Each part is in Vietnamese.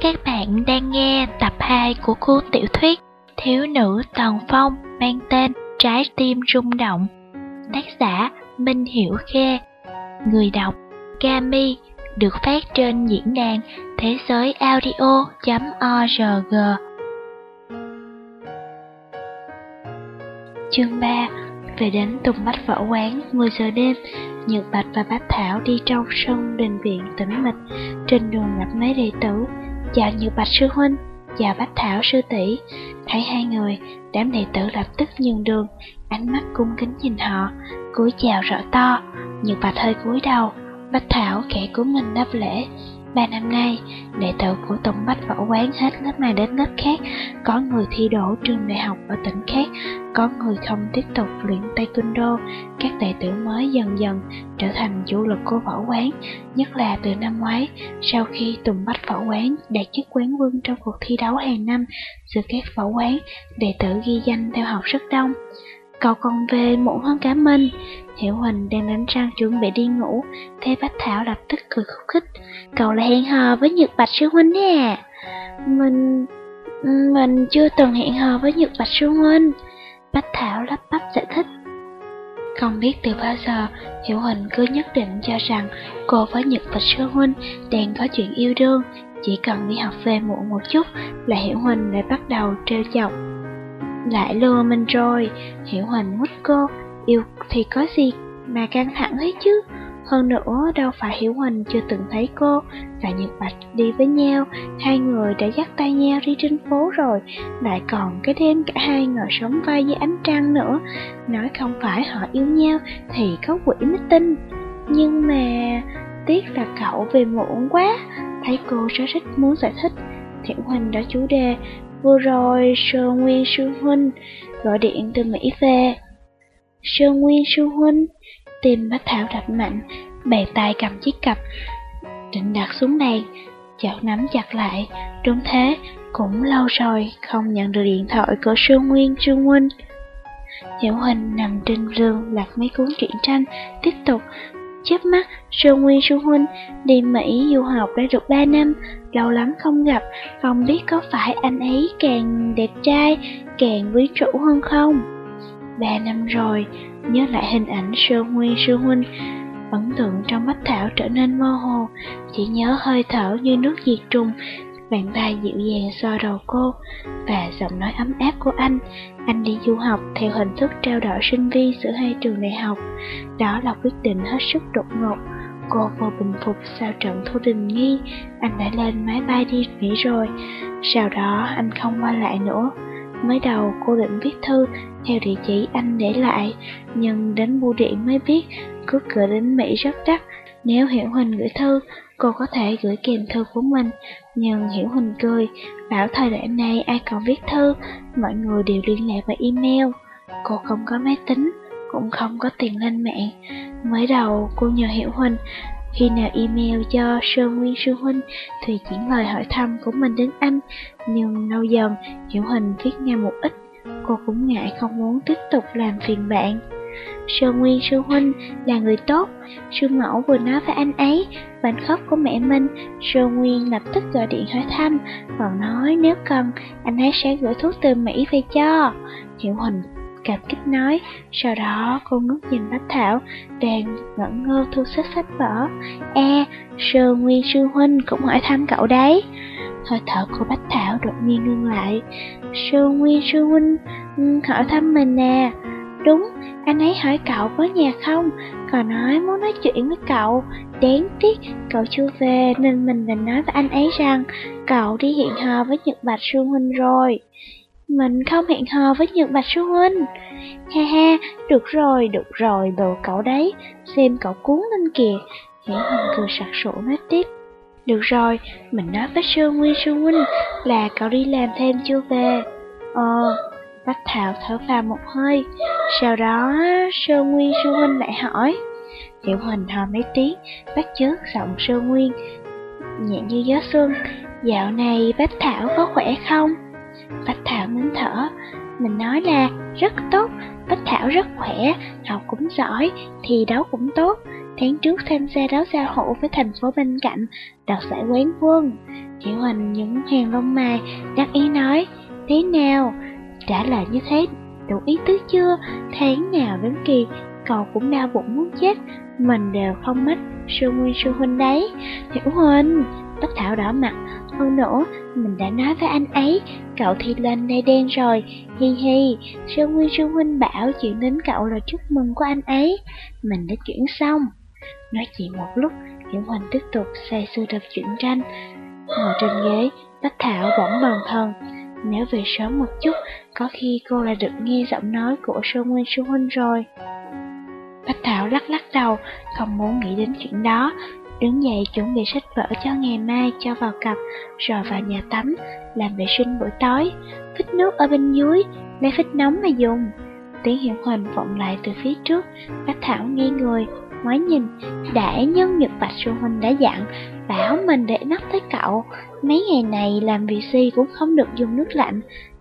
Các bạn đang nghe tập 2 của cuốn tiểu thuyết Thiếu nữ Tần Phong mang tên Trái tim rung động. Tác giả Minh Hiểu khe Người đọc Kami, được phát trên diễn đàn thế giới audio.org. Chương 3 về đến Tùng Bách Võ Quán 10 giờ đêm Nhật Bạch và Bách Thảo đi trong sân đình viện tĩnh mịch, Trên đường gặp mấy đệ tử. Dạ chào Nhật Bạch sư huynh dạ Chào Bách Thảo sư tỷ. Thấy hai người, Đám đệ tử lập tức nhường đường, Ánh mắt cung kính nhìn họ, cúi chào rõ to. Nhật Bạch hơi cúi đầu Bách Thảo khẽ của mình đáp lễ. Ba năm nay, đệ tử của Tùng Bách Võ Quán hết lớp này đến lớp khác, có người thi đỗ trường đại học ở tỉnh khác, có người không tiếp tục luyện taekwondo. Các đệ tử mới dần dần trở thành chủ lực của võ quán, nhất là từ năm ngoái, sau khi Tùng Bách Võ Quán đạt chức quán quân trong cuộc thi đấu hàng năm giữa các võ quán, đệ tử ghi danh theo học rất đông. Cậu còn về muộn hơn cả mình Hiểu Huỳnh đang đánh răng chuẩn bị đi ngủ thấy Bách Thảo lập tức cười khúc khích Cậu là hẹn hò với Nhật Bạch Sư Huynh nè. Mình... Mình chưa từng hẹn hò với Nhật Bạch Sư Huynh. Bách Thảo lắp bắp giải thích. Không biết từ bao giờ Hiểu Huỳnh cứ nhất định cho rằng Cô với Nhật Bạch Sư Huynh đang có chuyện yêu đương. Chỉ cần đi học về muộn một chút Là Hiểu Huỳnh lại bắt đầu trêu chọc. Lại lừa mình rồi, Hiểu Huỳnh mất cô, yêu thì có gì mà căng thẳng ấy chứ. Hơn nữa, đâu phải Hiểu Huỳnh chưa từng thấy cô và Nhật Bạch đi với nhau, hai người đã dắt tay nhau đi trên phố rồi, lại còn cái đêm cả hai ngồi sống vai với ánh trăng nữa. Nói không phải họ yêu nhau thì có quỷ mới tin. Nhưng mà, tiếc là cậu về muộn quá, thấy cô rất rất muốn giải thích. Thiệu Huỳnh đã chủ đề Vừa rồi Sơn Nguyên Sư Huynh gọi điện từ Mỹ về. Sơn Nguyên Sư Huynh, Tim Bách Thảo đập mạnh, bàn tay cầm chiếc cặp, định đặt xuống đèn, chợt nắm chặt lại, đúng thế, cũng lâu rồi không nhận được điện thoại của Sư Nguyên Sư Huynh. Hiểu Huỳnh nằm trên giường lật mấy cuốn truyện tranh, tiếp tục chớp mắt, Sơn Nguyên Sư Huynh đi Mỹ du học đã được 3 năm, lâu lắm không gặp, không biết có phải anh ấy càng đẹp trai, càng quyến rũ hơn không? Ba năm rồi, nhớ lại hình ảnh sơ Nguyên Sư Huynh, ấn tượng trong mắt Thảo trở nên mơ hồ, chỉ nhớ hơi thở như nước diệt trùng, bàn tay dịu dàng xoa đầu cô và giọng nói ấm áp của anh. Anh đi du học theo hình thức trao đổi sinh viên giữa hai trường đại học. Đó là quyết định hết sức đột ngột. Cô vô bình phục sau trận Thu Đình Nghi, anh đã lên máy bay đi Mỹ rồi. Sau đó anh không qua lại nữa. Mới đầu cô định viết thư theo địa chỉ anh để lại, nhưng đến bưu điện mới biết cước cửa đến Mỹ rất đắt. Nếu Hiểu Huỳnh gửi thư, cô có thể gửi kèm thư của mình. Nhưng Hiểu Huỳnh cười, bảo thời đại này ai còn viết thư, mọi người đều liên lạc bằng email. Cô không có máy tính, cũng không có tiền lên mạng. Mới đầu cô nhờ Hiểu Huỳnh khi nào email cho Sơn Nguyên Sư Huynh thì chuyển lời hỏi thăm của mình đến anh, nhưng lâu dần Hiểu Huỳnh viết nghe một ít, cô cũng ngại không muốn tiếp tục làm phiền bạn. Sơn Nguyên Sư Huynh là người tốt, Sư Mẫu vừa nói với anh ấy, bệnh khóc của mẹ Minh, Sơn Nguyên lập tức gọi điện hỏi thăm, còn nói nếu cần, anh ấy sẽ gửi thuốc từ Mỹ về cho. Hiểu Huỳnh cảm kích nói, sau đó cô ngước nhìn Bách Thảo, đang ngẩn ngơ thu xếp sách vở. E, Sơn Nguyên Sư Huynh cũng hỏi thăm cậu đấy. Hơi thở của Bách Thảo đột nhiên ngưng lại. Sơn Nguyên Sư Huynh ừ, hỏi thăm mình nè. Đúng, anh ấy hỏi cậu có nhà không, còn nói muốn nói chuyện với cậu. Đáng tiếc, cậu chưa về nên mình định nói với anh ấy rằng cậu đi hẹn hò với Nhật Bạch Sư Huynh rồi. Mình không hẹn hò với Nhật Bạch Sư Huynh. Ha ha, được rồi, được rồi, đồ cậu đấy, xem cậu cuốn lên kìa. Hiểu Hồng cười sặc sổ nói tiếp. Được rồi, mình nói với Sư Nguyên Sư Huynh là cậu đi làm thêm chưa về. Ờ, Bách Thảo thở phào một hơi, sau đó Sư Nguyên Sư Huynh lại hỏi. Tiểu Huỳnh hò mấy tiếng, bắt chước giọng Sư Nguyên, nhẹ như gió xuân. Dạo này Bách Thảo có khỏe không? Bách Thảo nín thở, mình nói là rất tốt, Bách Thảo rất khỏe, học cũng giỏi, thi đấu cũng tốt. tháng trước tham gia đấu giao hữu với thành phố bên cạnh, đoạt giải quán quân. Hiểu Huỳnh những hàng lông mày, đắc ý nói, thế nào? Trả lời như thế, đủ ý tứ chưa? Tháng nào đến kỳ, cậu cũng đau bụng muốn chết, mình đều không mất sư nguyên sư huynh đấy. Hiểu Huỳnh, Tất Thảo đỏ mặt, hơn nữa, mình đã nói với anh ấy, cậu thì lên nay đen rồi, hi hi, sư nguyên sư huynh bảo chuyện đến cậu là chúc mừng của anh ấy. Mình đã chuyển xong. Nói chuyện một lúc, Hiểu Hoành tiếp tục say sưa đọc truyện tranh. Ngồi trên ghế, Bách Thảo bỗng bần thần. Nếu về sớm một chút, có khi cô lại được nghe giọng nói của sư nguyên sư huynh rồi. Bách Thảo lắc lắc đầu, không muốn nghĩ đến chuyện đó, đứng dậy chuẩn bị sách vở cho ngày mai cho vào cặp, rồi vào nhà tắm, làm vệ sinh buổi tối, phích nước ở bên dưới, lấy phích nóng mà dùng. Tiếng hiệu huỳnh vọng lại từ phía trước, Bách Thảo nghi người, ngoái nhìn, để nhân Nhật Bạch Sư Huynh đã dặn, bảo mình để nắp tới cậu, mấy ngày này làm vệ si cũng không được dùng nước lạnh,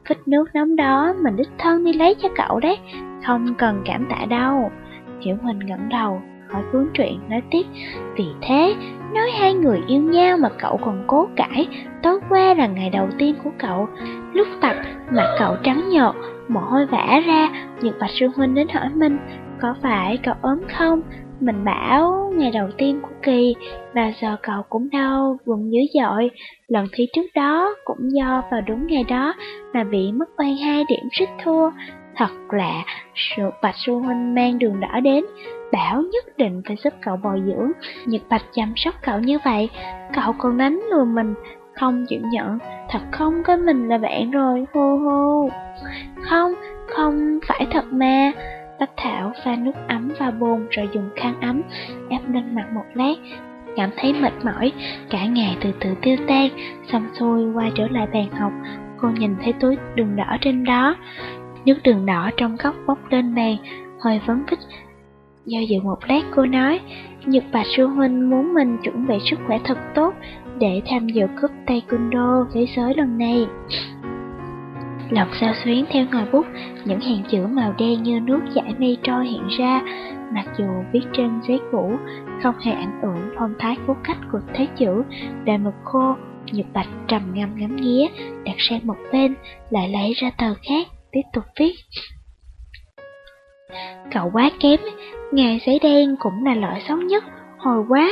phích nước nóng đó mình đích thân đi lấy cho cậu đấy, không cần cảm tạ đâu. Hiểu Huỳnh ngẩng đầu, khỏi cuốn truyện nói tiếp. Vì thế, nói hai người yêu nhau mà cậu còn cố cãi Tối qua là ngày đầu tiên của cậu. Lúc tập, mặt cậu trắng nhợt, mồ hôi vã ra Nhật Bạch Sư Huynh đến hỏi mình Có phải cậu ốm không? Mình bảo ngày đầu tiên của kỳ Và giờ cậu cũng đau, vùng dữ dội. Lần thi trước đó cũng do vào đúng ngày đó Mà bị mất oan hai điểm suýt thua. Thật lạ, sự Bạch Sư Huynh mang đường đỏ đến bảo nhất định phải giúp cậu bồi dưỡng, Nhật Bạch chăm sóc cậu như vậy, cậu còn đánh lừa mình, không chịu nhận, thật không có mình là bạn rồi, hô hô. Không, không phải thật mà. Bách Thảo pha nước ấm vào bồn rồi dùng khăn ấm, ép lên mặt một lát, cảm thấy mệt mỏi, cả ngày từ từ tiêu tan, xong xuôi quay trở lại bàn học, cô nhìn thấy túi đường đỏ trên đó. Nước đường đỏ trong góc bốc lên bàn, hơi vấn vít Do dự một lát cô nói, Nhật Bạch Sư Huynh muốn mình chuẩn bị sức khỏe thật tốt để tham dự cúp Taekwondo thế giới lần này. Lọc sao xuyến theo ngòi bút, những hàng chữ màu đen như nước chảy mây trôi hiện ra, mặc dù viết trên giấy cũ, không hề ảnh hưởng phong thái cố cách của thế chữ, đề mực khô, Nhật Bạch trầm ngâm ngắm nghía, đặt sang một bên, lại lấy ra tờ khác, tiếp tục viết. Cậu quá kém, nghề giấy đen cũng là loại xấu nhất, hồi quá.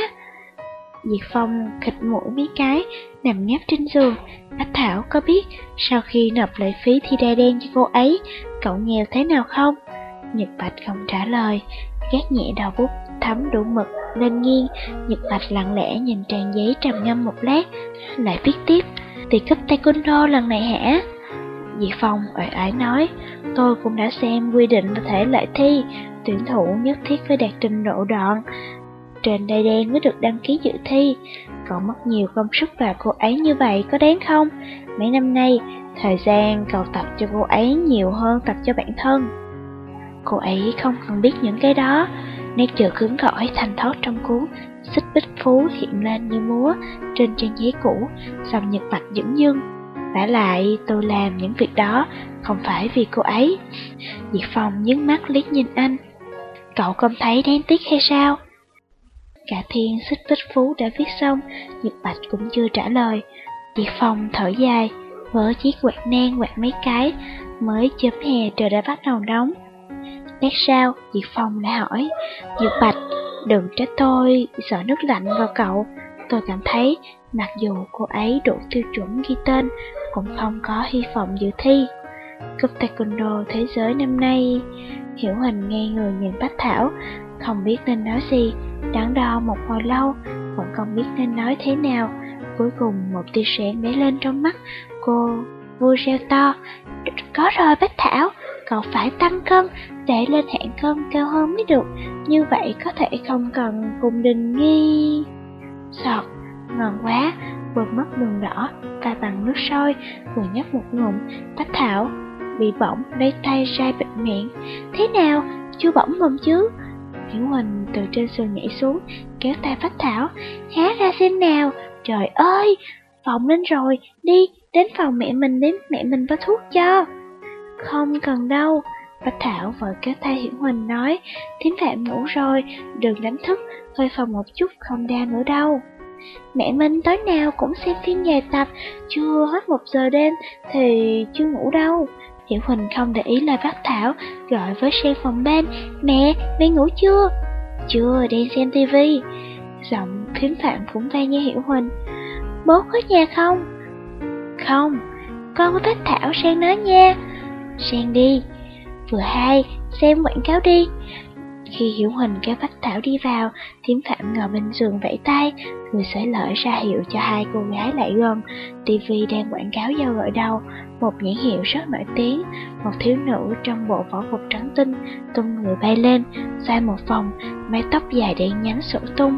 Diệt Phong khịch mũi mấy cái, nằm ngáp trên giường. Bách Thảo có biết sau khi nộp lệ phí thi đa đen cho cô ấy, cậu nghèo thế nào không? Nhật Bạch không trả lời, gác nhẹ đầu bút thấm đủ mực lên nghiêng. Nhật Bạch lặng lẽ nhìn trang giấy trầm ngâm một lát, lại viết tiếp. Tỷ cấp taekwondo lần này hả? Diệt Phong oải ái nói, tôi cũng đã xem quy định và thể lệ thi, tuyển thủ nhất thiết phải đạt trình độ đoạn. Trên đây đen mới được đăng ký dự thi, cậu mất nhiều công sức vào cô ấy như vậy có đáng không? Mấy năm nay, thời gian cậu tập cho cô ấy nhiều hơn tập cho bản thân. Cô ấy không cần biết những cái đó, nét chữ cứng cỏi thành thoát trong cuốn xích bích phú hiện lên như múa trên trang giấy cũ, dòng nhật bạch dững dưng vả lại tôi làm những việc đó không phải vì cô ấy. diệp Phong nhấn mắt liếc nhìn anh. Cậu không thấy đáng tiếc hay sao? Cả thiên xích vích phú đã viết xong, Nhật Bạch cũng chưa trả lời. diệp Phong thở dài, vỡ chiếc quạt nang quạt mấy cái, mới chớm hè trời đã bắt đầu nóng. Lát sau, diệp Phong lại hỏi, Nhật Bạch, đừng trách tôi sợ nước lạnh vào cậu. Tôi cảm thấy, mặc dù cô ấy đủ tiêu chuẩn ghi tên, cũng không có hy vọng dự thi. Cúp taekwondo thế giới năm nay, Hiểu Hình nghe người nhìn Bách Thảo, không biết nên nói gì, đắn đo một hồi lâu, vẫn không biết nên nói thế nào. Cuối cùng một tia sáng bé lên trong mắt, cô vui reo to. Có rồi Bách Thảo, cậu phải tăng cân để lên hạng cân cao hơn mới được, như vậy có thể không cần cùng đình nghi. Sọt, ngon quá, vượt mất đường đỏ, ta bằng nước sôi, vừa nhấp một ngụm, Bách Thảo bị bỏng lấy tay ra bệnh miệng. Thế nào, chưa bỏng mồm chứ? Hiểu Huỳnh từ trên sườn nhảy xuống, kéo tay Bách Thảo, há ra xem nào, trời ơi, phòng lên rồi, đi, đến phòng mẹ mình đến mẹ mình có thuốc cho. Không cần đâu, Bách Thảo vội kéo tay Hiểu Huỳnh nói, thím phạm ngủ rồi, đừng đánh thức, hơi phòng một chút không đa nữa đâu. Mẹ Minh tối nào cũng xem phim dài tập, chưa hết một giờ đêm thì chưa ngủ đâu. Hiểu Huỳnh không để ý lời bác Thảo, gọi với xe phòng bên, mẹ, mẹ ngủ chưa? Chưa, đang xem tivi. Giọng phím phạm cũng vang như Hiểu Huỳnh. Bố có nhà không? Không, con với bác Thảo sang nói nha. Sang đi. Vừa hay, xem quảng cáo đi. Khi Hiểu Huỳnh kéo Bách Thảo đi vào, Thiếm Phạm ngồi bên giường vẫy tay, người sẽ lợi ra hiệu cho hai cô gái lại gần. TV đang quảng cáo giao gọi đầu, một nhãn hiệu rất nổi tiếng, một thiếu nữ trong bộ võ phục trắng tinh, tung người bay lên, xoay một vòng, mái tóc dài đen nhánh sổ tung,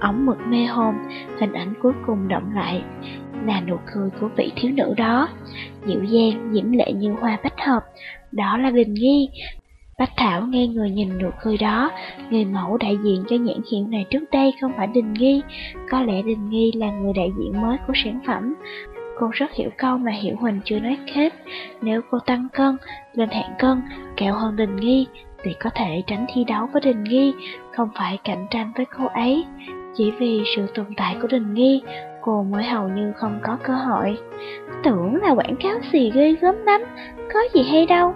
ống mực mê hồn, hình ảnh cuối cùng động lại là nụ cười của vị thiếu nữ đó, dịu dàng, diễm lệ như hoa bách hợp. Đó là bình Nghi, Bách Thảo nghe người nhìn nụ cười đó, người mẫu đại diện cho nhãn hiệu này trước đây không phải Đình Nghi, có lẽ Đình Nghi là người đại diện mới của sản phẩm. Cô rất hiểu câu mà Hiểu Huỳnh chưa nói hết, nếu cô tăng cân, lên hạng cân, kẹo hơn Đình Nghi, thì có thể tránh thi đấu với Đình Nghi, không phải cạnh tranh với cô ấy. Chỉ vì sự tồn tại của Đình Nghi, cô mới hầu như không có cơ hội. Tưởng là quảng cáo gì ghê gớm lắm, có gì hay đâu.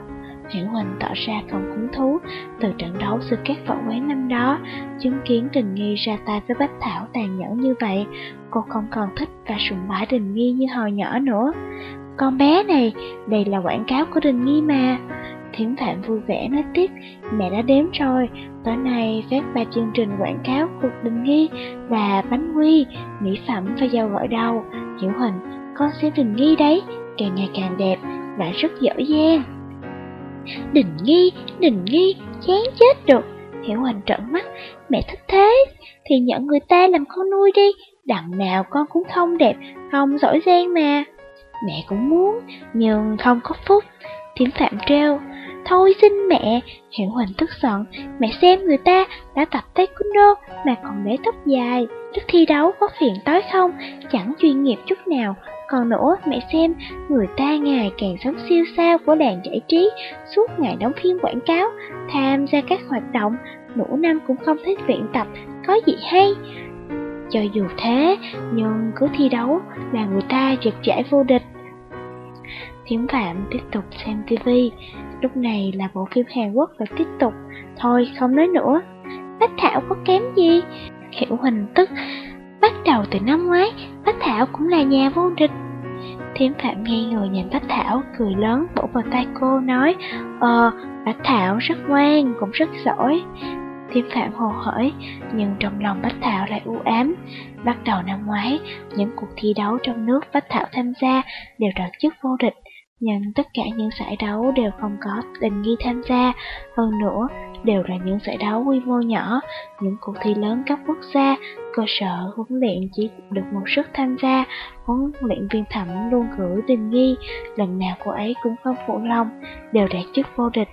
Hiểu Huỳnh tỏ ra không hứng thú từ trận đấu giữa các võ quán năm đó, chứng kiến Đình Nghi ra tay với Bách Thảo tàn nhẫn như vậy, cô không còn thích và sùng bái Đình Nghi như hồi nhỏ nữa. Con bé này, đây là quảng cáo của Đình Nghi mà. Thiểm Phạm vui vẻ nói tiếp, mẹ đã đếm rồi, tối nay phát ba chương trình quảng cáo của Đình Nghi là bánh quy, mỹ phẩm và dầu gội đầu. Hiểu Huỳnh, con sẽ Đình Nghi đấy, càng ngày càng đẹp, đã rất giỏi giang. Đình nghi, đình nghi, chán chết được. Hiểu Hoành trợn mắt, mẹ thích thế, thì nhận người ta làm con nuôi đi, đằng nào con cũng không đẹp, không giỏi giang mà. Mẹ cũng muốn, nhưng không có phúc. Thiểm Phạm treo, thôi xin mẹ, Hiểu Hoành tức giận, mẹ xem người ta đã tập taekwondo mà còn để tóc dài, lúc thi đấu có phiền tối không, chẳng chuyên nghiệp chút nào, còn nữa, mẹ xem, người ta ngày càng sống siêu sao của làng giải trí, suốt ngày đóng phim quảng cáo, tham gia các hoạt động, nửa năm cũng không thích luyện tập, có gì hay. Cho dù thế, nhưng cứ thi đấu là người ta giật giải vô địch. Thiếm Phạm tiếp tục xem tivi, lúc này là bộ phim Hàn Quốc và tiếp tục, thôi không nói nữa. Bách Thảo có kém gì? Hiểu hình tức, Bắt đầu từ năm ngoái, Bách Thảo cũng là nhà vô địch. Thiếm Phạm nghi người nhìn Bách Thảo, cười lớn bổ vào tay cô, nói Ờ, Bách Thảo rất ngoan, cũng rất giỏi. Thiếm Phạm hồ hởi, nhưng trong lòng Bách Thảo lại u ám. Bắt đầu năm ngoái, những cuộc thi đấu trong nước Bách Thảo tham gia đều đoạt chức vô địch, nhưng tất cả những giải đấu đều không có tình nghi tham gia. Hơn nữa, đều là những giải đấu quy mô nhỏ, những cuộc thi lớn cấp quốc gia, cơ sở huấn luyện chỉ được một sức tham gia, huấn luyện viên thẩm luôn gửi tình nghi, lần nào cô ấy cũng không phụ lòng, đều đạt chức vô địch.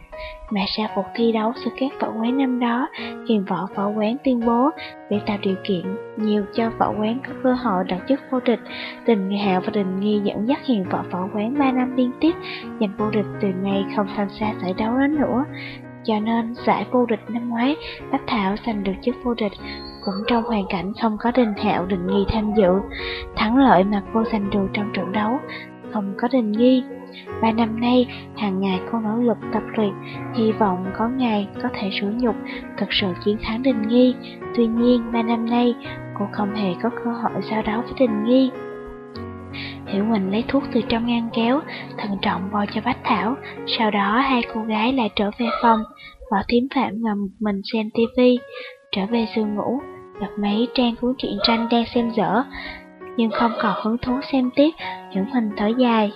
Mà sau cuộc thi đấu giữa các võ quán năm đó, kiền võ võ quán tuyên bố để tạo điều kiện nhiều cho võ quán có cơ hội đạt chức vô địch. Tình Nghi Hạo và Đình Nghi dẫn dắt hiền võ võ quán 3 năm liên tiếp giành vô địch từ ngày không tham gia giải đấu đó nữa. Cho nên giải vô địch năm ngoái, Bách Thảo giành được chức vô địch cũng trong hoàn cảnh không có Đình Hạo Đình Nghi tham dự. Thắng lợi mà cô giành được trong trận đấu không có Đình Nghi. Ba năm nay, hàng ngày cô nỗ lực tập luyện, hy vọng có ngày có thể sửa nhục, thực sự chiến thắng Đình Nghi. Tuy nhiên, ba năm nay, cô không hề có cơ hội giao đấu với Đình Nghi. Hiểu Quỳnh lấy thuốc từ trong ngăn kéo, thận trọng bôi cho Bách Thảo, sau đó hai cô gái lại trở về phòng, Võ Thiếm Phạm ngầm một mình xem tivi, trở về giường ngủ, gặp mấy trang cuốn truyện tranh đang xem dở, nhưng không còn hứng thú xem tiếp, Hiểu Quỳnh thở dài.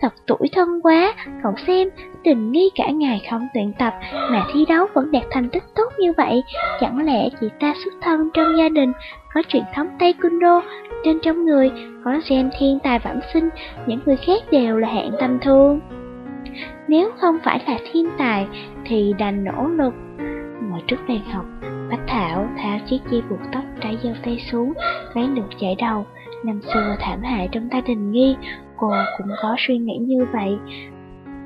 Thật tuổi thân quá, cậu xem, tình nghi cả ngày không luyện tập mà thi đấu vẫn đạt thành tích tốt như vậy. Chẳng lẽ chị ta xuất thân trong gia đình, có truyền thống taekwondo, trên trong người có gen thiên tài bẩm sinh, những người khác đều là hạng tầm thường. Nếu không phải là thiên tài thì đành nỗ lực. Ngồi trước bàn học, Bách Thảo tháo chiếc dây buộc tóc trải dâu tay xuống, lấy được chảy đầu. Năm xưa thảm hại trong tay đình nghi, cô cũng có suy nghĩ như vậy.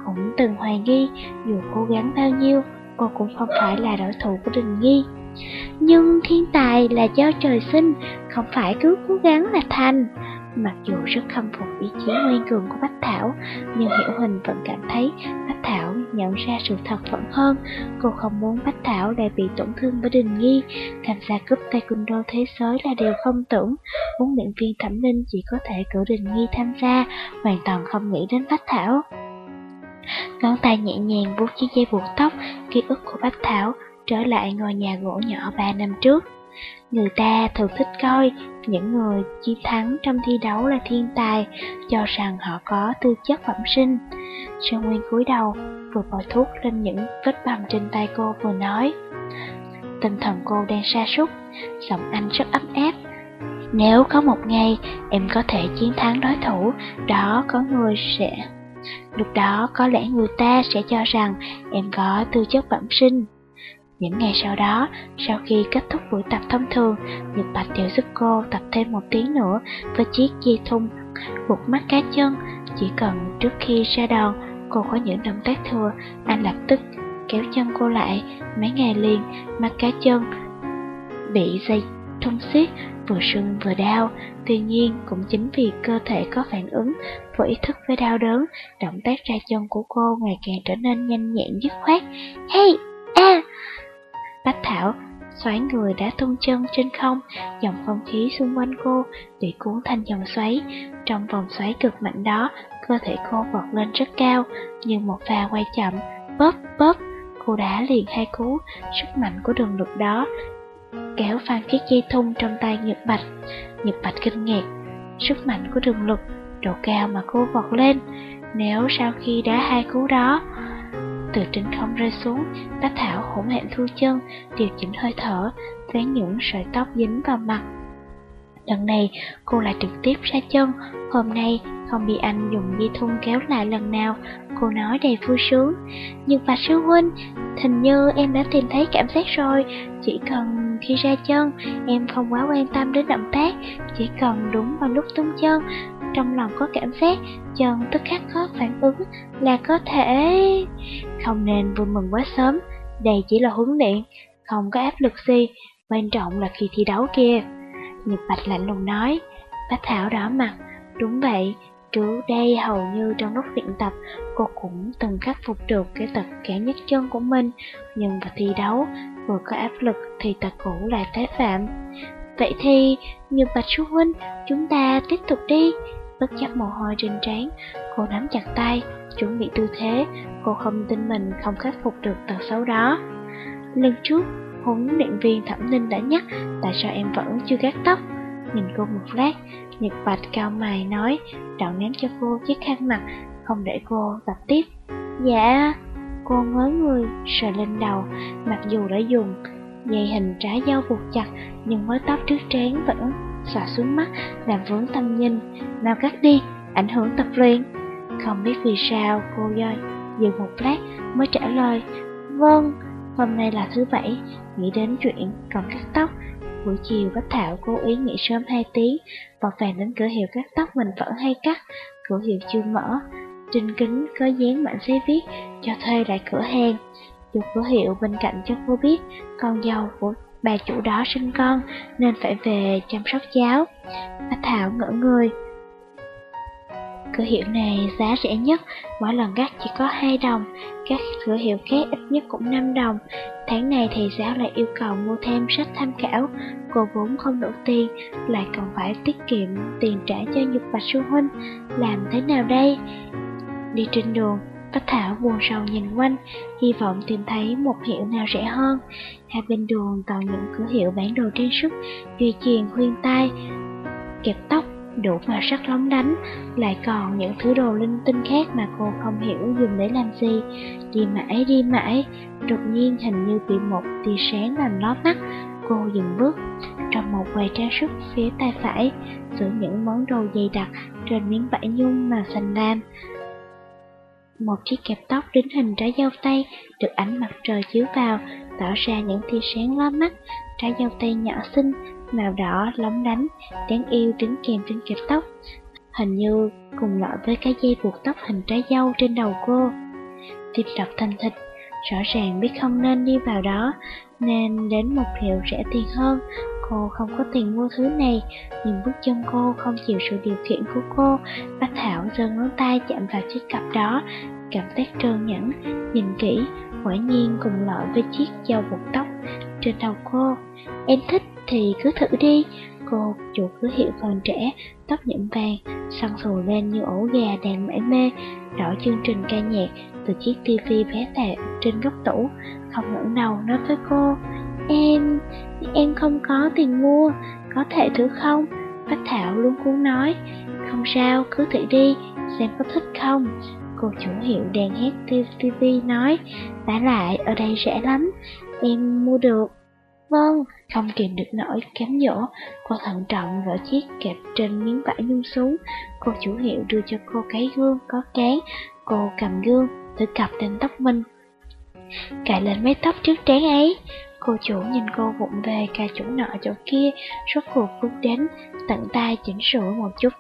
Cũng từng hoài nghi, dù cố gắng bao nhiêu, cô cũng không phải là đối thủ của đình nghi. Nhưng thiên tài là do trời sinh, không phải cứ cố gắng là thành. Mặc dù rất khâm phục ý chí nguyên cường của Bách Thảo, nhưng Hiểu Huỳnh vẫn cảm thấy Bách Thảo nhận ra sự thật vẫn hơn. Cô không muốn Bách Thảo lại bị tổn thương bởi Đình Nghi. Tham gia cúp taekwondo thế giới là điều không tưởng. Huấn luyện viên Thẩm Linh chỉ có thể cử Đình Nghi tham gia, hoàn toàn không nghĩ đến Bách Thảo. Ngón tay nhẹ nhàng vuốt chiếc dây buộc tóc, ký ức của Bách Thảo trở lại ngôi nhà gỗ nhỏ ba năm trước. Người ta thường thích coi những người chiến thắng trong thi đấu là thiên tài, cho rằng họ có tư chất phẩm sinh. Sơn Nguyên cúi đầu, vừa bôi thuốc lên những vết bầm trên tay cô vừa nói. Tinh thần cô đang sa sút, giọng anh rất ấm áp. Nếu có một ngày em có thể chiến thắng đối thủ, đó có người sẽ... Lúc đó có lẽ người ta sẽ cho rằng em có tư chất bẩm sinh. Những ngày sau đó, sau khi kết thúc buổi tập thông thường, Nhật Bạch đều giúp cô tập thêm một tiếng nữa với chiếc dây thun buộc mắt cá chân. Chỉ cần trước khi ra đòn, cô có những động tác thừa, anh lập tức kéo chân cô lại. Mấy ngày liền, mắt cá chân bị dây thun xiết, vừa sưng vừa đau. Tuy nhiên, cũng chính vì cơ thể có phản ứng, vô ý thức với đau đớn, động tác ra chân của cô ngày càng trở nên nhanh nhẹn dứt khoát. Hey! À! Bách Thảo xoáy người đã tung chân trên không, dòng không khí xung quanh cô bị cuốn thành dòng xoáy. Trong vòng xoáy cực mạnh đó, cơ thể cô vọt lên rất cao, như một pha quay chậm, bóp bóp. Cô đã liền hai cú, sức mạnh của đường lực đó kéo phan chiếc dây thun trong tay Nhật Bạch. Nhật Bạch kinh ngạc, sức mạnh của đường lực, độ cao mà cô vọt lên. Nếu sau khi đá hai cú đó, từ trên không rơi xuống, Bách Thảo hỗn hẹn thu chân, điều chỉnh hơi thở, vén những sợi tóc dính vào mặt. Lần này, cô lại trực tiếp ra chân, hôm nay không bị anh dùng dây thun kéo lại lần nào, cô nói đầy vui sướng. Nhưng mà sư huynh, hình như em đã tìm thấy cảm giác rồi, chỉ cần khi ra chân, em không quá quan tâm đến động tác, chỉ cần đúng vào lúc tung chân, trong lòng có cảm giác, chân tức khắc có phản ứng là có thể... Không nên vui mừng quá sớm, đây chỉ là huấn luyện, không có áp lực gì, quan trọng là khi thi đấu kia. Nhật Bạch lạnh lùng nói, Bách Thảo đỏ mặt, đúng vậy, Trước đây hầu như trong lúc luyện tập, cô cũng từng khắc phục được cái tật kẻ nhất chân của mình, nhưng vào thi đấu, vừa có áp lực thì tật cũ lại tái phạm. Vậy thì, nhật Bạch Sư Huynh, chúng ta tiếp tục đi. Bất chấp mồ hôi trên trán, cô nắm chặt tay, chuẩn bị tư thế, cô không tin mình không khắc phục được tật xấu đó. Lần trước, huấn luyện viên Thẩm Ninh đã nhắc tại sao em vẫn chưa gác tóc. Nhìn cô một lát, Nhật Bạch cao mày nói, đậu ném cho cô chiếc khăn mặt, không để cô tập tiếp. Dạ, cô ngớ người, sờ lên đầu, mặc dù đã dùng dây hình trái dao buộc chặt, nhưng mớ tóc trước trán vẫn xõa xuống mắt, làm vướng tâm nhìn. Nào cắt đi, ảnh hưởng tập luyện. Không biết vì sao cô doi dừng một lát mới trả lời, vâng, hôm nay là thứ bảy, nghĩ đến chuyện còn cắt tóc, Buổi chiều Bách Thảo cố ý nghỉ sớm 2 tiếng, vọt vàng đến cửa hiệu cắt tóc mình vẫn hay cắt, cửa hiệu chưa mở. Trên kính có dán mảnh giấy viết cho thuê lại cửa hàng. chụp cửa hiệu bên cạnh cho cô biết con dâu của bà chủ đó sinh con nên phải về chăm sóc cháu. Bách Thảo ngỡ người. Cửa hiệu này giá rẻ nhất, mỗi lần gắt chỉ có 2 đồng, các cửa hiệu khác ít nhất cũng 5 đồng. Tháng này thầy giáo lại yêu cầu mua thêm sách tham khảo, cô vốn không đủ tiền, lại còn phải tiết kiệm tiền trả cho Nhật Bạch Sư Huynh, làm thế nào đây? Đi trên đường, Bách Thảo buồn sầu nhìn quanh, hy vọng tìm thấy một hiệu nào rẻ hơn. Hai bên đường toàn những cửa hiệu bán đồ trang sức, dây chuyền khuyên tai, kẹp tóc, đủ màu sắc lóng đánh, lại còn những thứ đồ linh tinh khác mà cô không hiểu dùng để làm gì. Đi mãi đi mãi, đột nhiên hình như bị một tia sáng làm lót mắt, cô dừng bước. Trong một quầy trang sức phía tay phải, giữa những món đồ dày đặc trên miếng vải nhung màu xanh lam. Một chiếc kẹp tóc đính hình trái dâu tây được ánh mặt trời chiếu vào, tạo ra những tia sáng lóa mắt. Trái dâu tây nhỏ xinh, màu đỏ lóng lánh, đáng yêu đứng kèm trên kẹp tóc. Hình như cùng loại với cái dây buộc tóc hình trái dâu trên đầu cô. Tiếp đọc thanh thịt, rõ ràng biết không nên đi vào đó, nên đến một hiệu rẻ tiền hơn. Cô không có tiền mua thứ này, nhưng bước chân cô không chịu sự điều khiển của cô. Bác Thảo giơ ngón tay chạm vào chiếc cặp đó, cảm giác trơn nhẵn, nhìn kỹ, quả nhiên cùng loại với chiếc dao buộc tóc trên đầu cô. Em thích thì cứ thử đi. Cô chủ cứ hiệu còn trẻ, tóc nhuộm vàng, săn sùi lên như ổ gà đang mải mê, đỏ chương trình ca nhạc từ chiếc tivi bé tẹo trên góc tủ, không ngẩng đầu nói với cô, em, em không có tiền mua, có thể thử không? Bách Thảo luôn cuốn nói, không sao, cứ thử đi, xem có thích không. Cô chủ hiệu đèn hát TV nói, vả lại ở đây rẻ lắm, em mua được. Vâng, không kìm được nỗi cám dỗ, cô thận trọng gỡ chiếc kẹp trên miếng vải nhung xuống. Cô chủ hiệu đưa cho cô cái gương có cán, cô cầm gương, tự cặp lên tóc mình. Cài lên mái tóc trước trán ấy, cô chủ nhìn cô vụng về cả chỗ nọ chỗ kia, rốt cuộc bước đến, tận tay chỉnh sửa một chút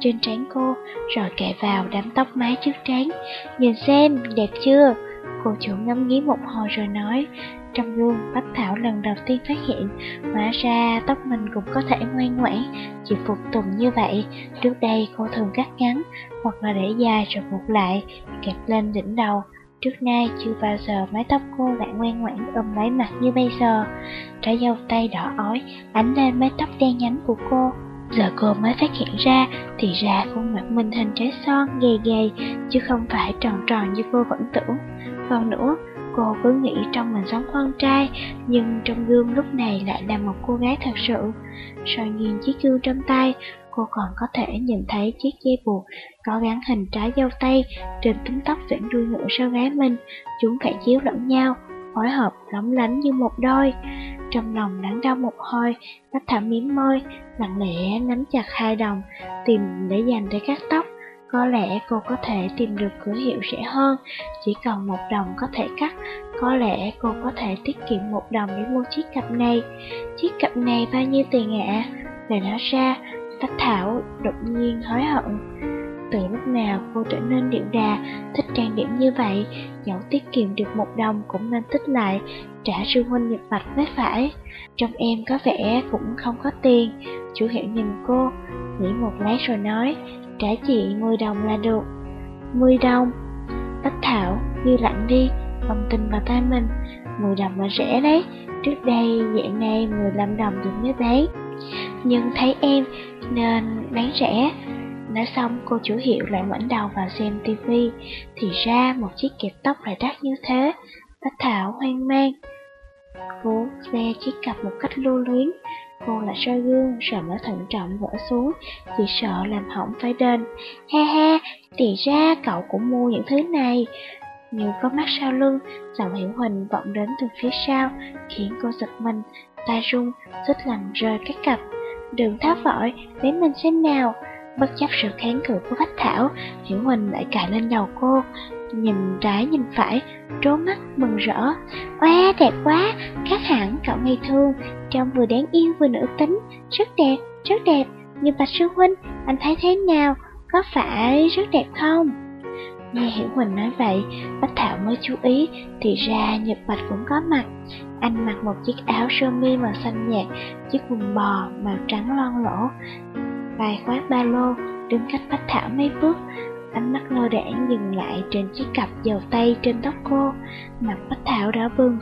trên trán cô, rồi cài vào đám tóc mái trước trán. Nhìn xem, đẹp chưa? Cô chủ ngắm nghía một hồi rồi nói, trong gương, Bách Thảo lần đầu tiên phát hiện, hóa ra tóc mình cũng có thể ngoan ngoãn, chỉ phục tùng như vậy. Trước đây cô thường cắt ngắn, hoặc là để dài rồi buộc lại, kẹp lên đỉnh đầu. Trước nay chưa bao giờ mái tóc cô lại ngoan ngoãn ôm lấy mặt như bây giờ. Trái dâu tay đỏ ói, ánh lên mái tóc đen nhánh của cô. Giờ cô mới phát hiện ra, thì ra khuôn mặt mình hình trái son, gầy gầy, chứ không phải tròn tròn như cô vẫn tưởng. còn nữa, cô cứ nghĩ trong mình giống con trai, nhưng trong gương lúc này lại là một cô gái thật sự. soi nhìn chiếc gương trong tay, cô còn có thể nhìn thấy chiếc dây buộc có gắn hình trái dâu tay trên túm tóc vẫn đuôi ngựa sau gái mình. Chúng phản chiếu lẫn nhau, phối hợp lóng lánh như một đôi. Trong lòng đắn đau một hồi, Bách Thảo miếm môi, lặng lẽ nắm chặt hai đồng, tìm để dành để cắt tóc. Có lẽ cô có thể tìm được cửa hiệu rẻ hơn, chỉ cần một đồng có thể cắt. Có lẽ cô có thể tiết kiệm một đồng để mua chiếc cặp này. Chiếc cặp này bao nhiêu tiền ạ? Để nói ra, Bách Thảo đột nhiên hối hận. Từ lúc nào cô trở nên điệu đà, thích trang điểm như vậy, dẫu tiết kiệm được một đồng cũng nên tích lại, trả sư huynh nhật mạch mới phải. Trong em có vẻ cũng không có tiền, chủ hiệu nhìn cô, nghĩ một lát rồi nói, trả chị 10 đồng là được. 10 đồng? Bách Thảo như lặng đi, không tin vào tay mình, 10 đồng là rẻ đấy, trước đây dạng này 15 đồng thì mới bán. Nhưng thấy em nên bán rẻ, Nói xong cô chủ hiệu lại ngoảnh đầu vào xem tivi Thì ra một chiếc kẹp tóc lại đắt như thế. Bách Thảo hoang mang. Cô xe chiếc cặp một cách lưu luyến. Cô lại soi gương rồi mới thận trọng gỡ xuống. Chỉ sợ làm hỏng phải đền. Ha ha, thì ra cậu cũng mua những thứ này. Như có mắt sau lưng Giọng hiểu huỳnh vọng đến từ phía sau Khiến cô giật mình. Tay run, xích lành rơi cái cặp. Đừng tháo vội, để mình xem nào. Bất chấp sự kháng cự của Bách Thảo, Hiểu Huỳnh lại cài lên đầu cô, nhìn trái nhìn phải, trố mắt mừng rỡ. Quá đẹp quá, khác hẳn cậu ngây thương, trông vừa đáng yêu vừa nữ tính, rất đẹp, rất đẹp. Như Bạch Sư Huynh, anh thấy thế nào, có phải rất đẹp không? Nghe Hiểu Huỳnh nói vậy, Bách Thảo mới chú ý, thì ra Nhật Bạch cũng có mặt. Anh mặc một chiếc áo sơ mi màu xanh nhạt, chiếc quần bò màu trắng lon lỗ, vai khoác ba lô, đứng cách Bách Thảo mấy bước. Ánh mắt lơ đãng dừng lại trên chiếc cặp dầu tay trên tóc cô, mặt Bách Thảo đỏ bừng.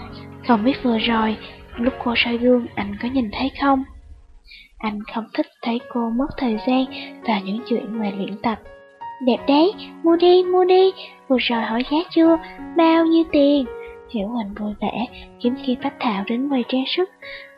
Không biết vừa rồi, lúc cô soi gương anh có nhìn thấy không? Anh không thích thấy cô mất thời gian và những chuyện ngoài luyện tập. Đẹp đấy, mua đi, mua đi, vừa rồi hỏi giá chưa, bao nhiêu tiền? Hiểu Huỳnh vui vẻ, kiếm khi Bách Thảo đến quầy trang sức.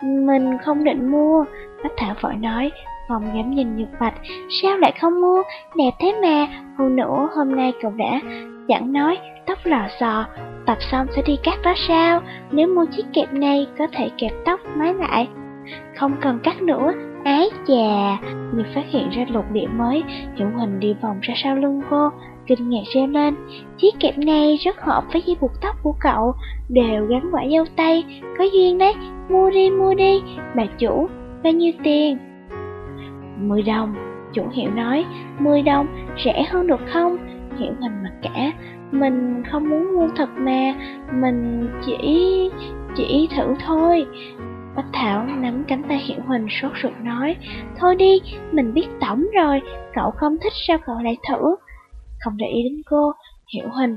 Mình không định mua, Bách Thảo vội nói, không dám nhìn Nhật Bạch, sao lại không mua, đẹp thế mà, hơn nữa hôm nay cậu đã chẳng nói tóc lò xò, tập xong sẽ đi cắt đó sao, nếu mua chiếc kẹp này có thể kẹp tóc mái lại, không cần cắt nữa, ái chà, như phát hiện ra lục địa mới, Hiểu hình đi vòng ra sau lưng cô, kinh ngạc reo lên, chiếc kẹp này rất hợp với dây buộc tóc của cậu, đều gắn quả dâu tay, có duyên đấy, mua đi mua đi, bà chủ, bao nhiêu tiền? 10 đồng, chủ hiệu nói, 10 đồng, rẻ hơn được không? Hiểu Hành mặt cả Mình không muốn mua thật mà Mình chỉ... chỉ thử thôi Bách Thảo nắm cánh tay Hiểu Huỳnh sốt ruột nói Thôi đi, mình biết tổng rồi Cậu không thích sao cậu lại thử Không để ý đến cô Hiểu Huỳnh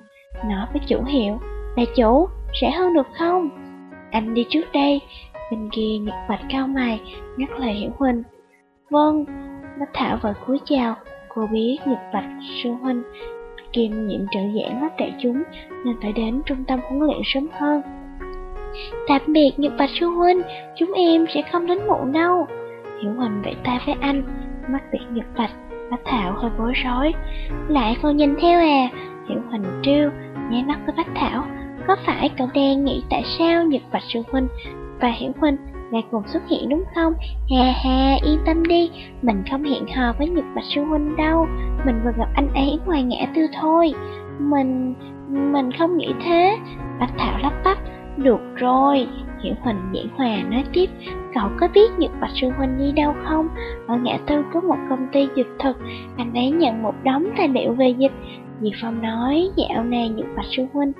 nói với chủ hiệu Bà chủ, rẻ hơn được không? Anh đi trước đây Bên kia Nhật Bạch cao mày Ngắt lời Hiểu Huỳnh Vâng Bách Thảo vội cúi chào Cô biết Nhật Bạch sư huynh kiêm nhiệm trợ giảng lớp đại chúng nên phải đến trung tâm huấn luyện sớm hơn. Tạm biệt Nhật Bạch sư huynh, chúng em sẽ không đến muộn đâu. Hiểu Huỳnh vẫy tay với anh, mắt tiễn Nhật Bạch, Bách Thảo hơi bối rối. Lại còn nhìn theo à? Hiểu Huỳnh trêu, nháy mắt với Bách Thảo. Có phải cậu đang nghĩ tại sao Nhật Bạch sư huynh và Hiểu Huỳnh Ngạc ngục xuất hiện đúng không? Hà hà, yên tâm đi, mình không hẹn hò với Nhật Bạch Sư Huynh đâu, mình vừa gặp anh ấy ngoài ngã tư thôi. Mình... mình không nghĩ thế. Bạch Thảo lắp bắp, được rồi. Hiểu Huỳnh giảng hòa nói tiếp, cậu có biết Nhật Bạch Sư Huynh đi đâu không? Ở ngã tư có một công ty dịch thực, anh ấy nhận một đống tài liệu về dịch. Diệp Phong nói dạo này Nhật Bạch Sư Huynh